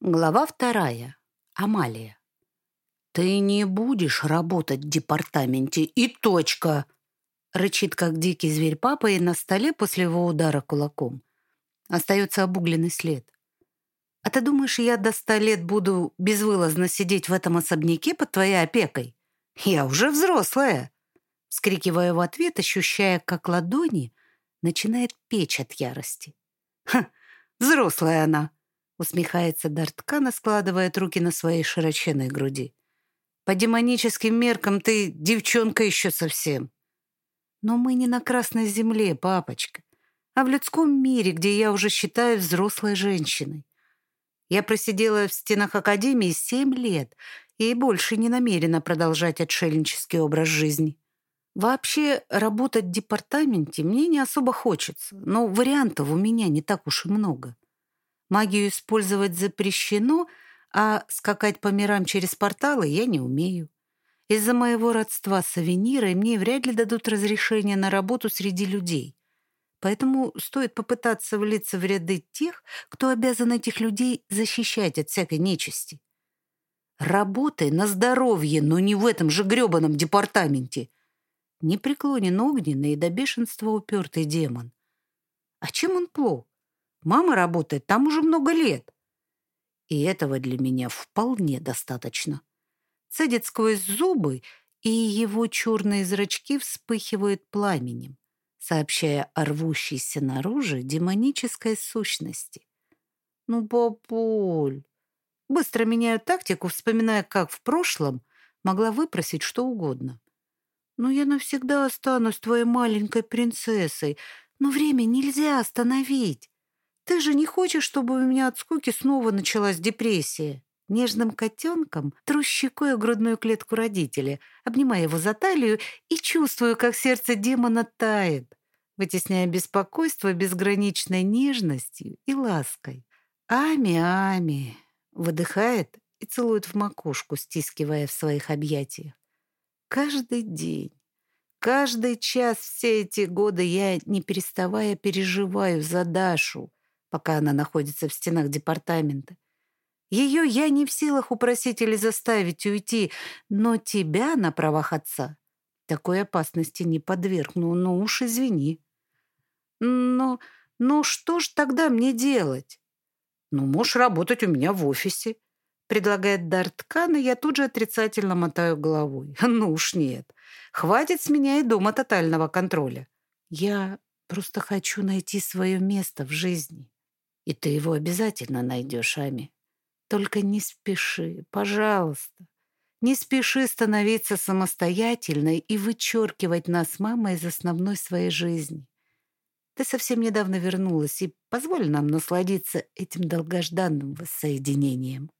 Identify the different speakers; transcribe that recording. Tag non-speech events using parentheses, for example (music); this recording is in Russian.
Speaker 1: Глава вторая. Амалия. «Ты не будешь работать в департаменте, и точка!» Рычит, как дикий зверь папа, и на столе после его удара кулаком остается обугленный след. «А ты думаешь, я до ста лет буду безвылазно сидеть в этом особняке под твоей опекой? Я уже взрослая!» Вскрикиваю в ответ, ощущая, как ладони начинает печь от ярости. «Ха, взрослая она!» Усмехается Дарткана, складывает руки на своей широченной груди. По демоническим меркам ты девчонка еще совсем. Но мы не на Красной Земле, папочка, а в людском мире, где я уже считаю взрослой женщиной. Я просидела в стенах Академии семь лет и больше не намерена продолжать отшельнический образ жизни. Вообще, работать в департаменте мне не особо хочется, но вариантов у меня не так уж и много. Магию использовать запрещено, а скакать по мирам через порталы я не умею. Из-за моего родства с Авенирой мне вряд ли дадут разрешение на работу среди людей. Поэтому стоит попытаться влиться в ряды тех, кто обязан этих людей защищать от всякой нечисти. Работай на здоровье, но не в этом же грёбаном департаменте. Не преклонен огненный и до бешенства упертый демон. А чем он плох? Мама работает там уже много лет. И этого для меня вполне достаточно. Цедит сквозь зубы, и его черные зрачки вспыхивают пламенем, сообщая о рвущейся наружу демонической сущности. Ну, папуль, быстро меняю тактику, вспоминая, как в прошлом могла выпросить что угодно. Ну, я навсегда останусь твоей маленькой принцессой, но время нельзя остановить. Ты же не хочешь, чтобы у меня от скуки снова началась депрессия?» Нежным котенком тру щекой грудную клетку родителя, обнимая его за талию и чувствую, как сердце демона тает, вытесняя беспокойство безграничной нежностью и лаской. «Ами, Ами!» — выдыхает и целует в макушку, стискивая в своих объятиях. Каждый день, каждый час все эти годы я, не переставая, переживаю за Дашу — пока она находится в стенах департамента. Ее я не в силах упросить или заставить уйти, но тебя на правах отца такой опасности не подвергну, ну уж извини. Но, ну что ж тогда мне делать? Ну, можешь работать у меня в офисе, предлагает Дарткан, и я тут же отрицательно мотаю головой. (laughs) Ну уж нет. Хватит с меня и дома тотального контроля. Я просто хочу найти свое место в жизни. И ты его обязательно найдешь, Ами. Только не спеши, пожалуйста. Не спеши становиться самостоятельной и вычеркивать нас с мамой из основной своей жизни. Ты совсем недавно вернулась, и позволь нам насладиться этим долгожданным воссоединением.